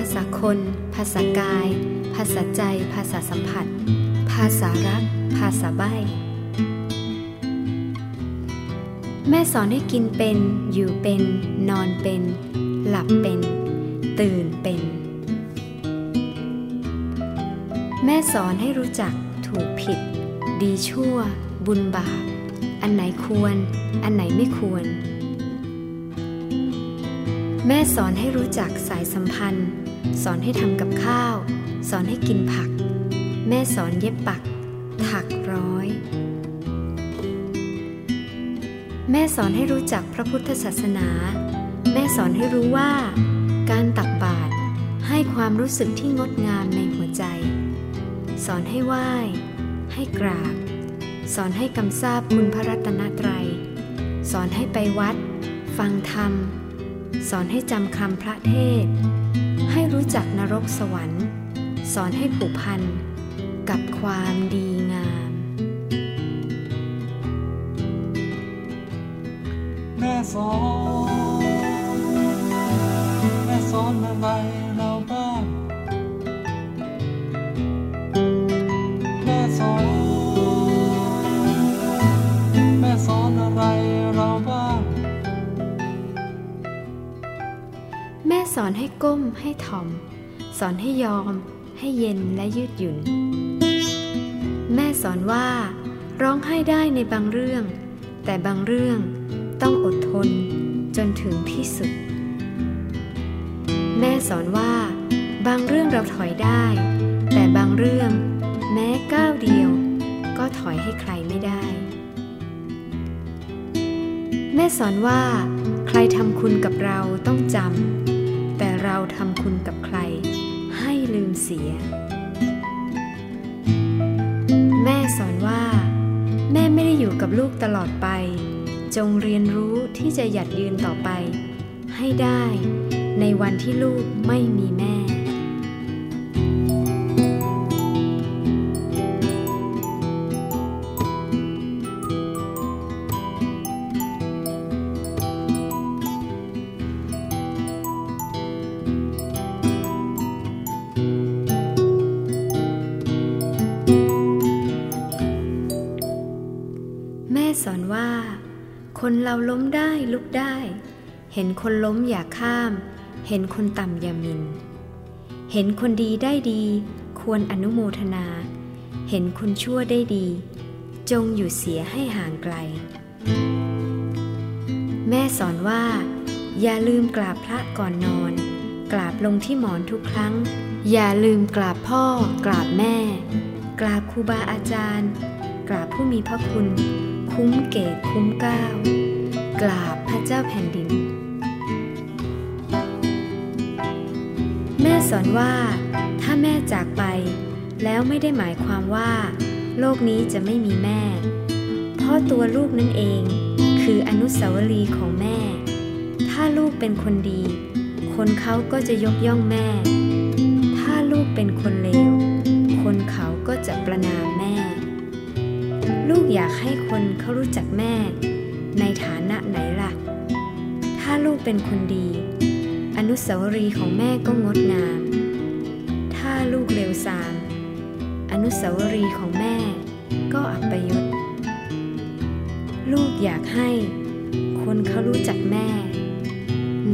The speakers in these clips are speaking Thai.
ภาษาคน ภาษากาย ภาษาใจ ภาษาสัมผัส ภาษารัก ภาษาใบ้แม่สอนให้กินเป็น อยู่เป็น นอนเป็น หลับเป็น ตื่นเป็น แม่สอนให้รู้จักถูกผิด ดีชั่ว บุญบาป อันไหนควร อันไหนไม่ควร แม่สอนให้รู้จักสายสัมพันธ์ สอนให้ทำกับข้าว สอนให้กินผัก แม่สอนเย็บปัก ถักร้อย แม่สอนให้รู้จักพระพุทธศาสนา แม่สอนให้รู้ว่า การตักบาตรให้ความรู้สึกที่งดงามในหัวใจ สอนให้ไหว้ ให้กราบ สอนให้กำซาบคุณพระรัตนตรัย สอนให้ไปวัด ฟังธรรม สอนให้จำคำพระเทศ จักนรกสวรรค์ สอนให้ผูกพันกับความดีงาม แม่สอน แม่สอนอะไรเรา ม่สอนให้ก้มให้ถ่อม สอนให้ยอม ให้เย็นและยืดหยุ่น แม่สอนว่า ร้องไห้ได้ในบางเรื่อง แต่บางเรื่องต้องอดทนจนถึงที่สุด แม่สอนว่า บางเรื่องเราถอยได้ แต่บางเรื่องแม้ก้าวเดียว ก็ถอยให้ใครไม่ได้ แม่สอนว่า ใครทำคุณกับเราต้องจำ ทำคุณกับใคร ให้ลืมเสีย แม่สอนว่า แม่ไม่ได้อยู่กับลูกตลอดไป จงเรียนรู้ที่จะหยัดยืนต่อไป ให้ได้ในวันที่ลูกไม่มีแม่ สอนว่า คนเราล้มได้ลุกได้ เห็นคนล้มอย่าข้าม เห็นคนต่ำอย่ามิน เห็นคนดีได้ดี ควรอนุโมทนา เห็นคนชั่วได้ดี จงอยู่เสียให้ห่างไกล แม่สอนว่า อย่าลืมกราบพระก่อนนอน กราบลงที่หมอนทุกครั้ง อย่าลืมกราบพ่อ กราบแม่ กราบครูบาอาจารย์กราบผู้มีพระคุณ คุ้มเกตคุ้มก้าวกราบพระเจ้าแผ่นดิน แม่สอนว่าถ้าแม่จากไป แล้วไม่ได้หมายความว่า โลกนี้จะไม่มีแม่ เพราะตัวลูกนั่นเอง คืออนุสาวรีย์ของแม่ ถ้าลูกเป็นคนดี คนเขาก็จะยกย่องแม่ ถ้าลูกเป็นคนเลว อยากให้คนเขารู้จักแม่ ในฐานะไหนล่ะ ถ้าลูกเป็นคนดี อนุสาวรีย์ของแม่ก็งดงาม ถ้าลูกเลวทราม อนุสาวรีย์ของแม่ก็อัปยศลูกอยากให้ คนเขารู้จักแม่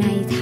ในฐ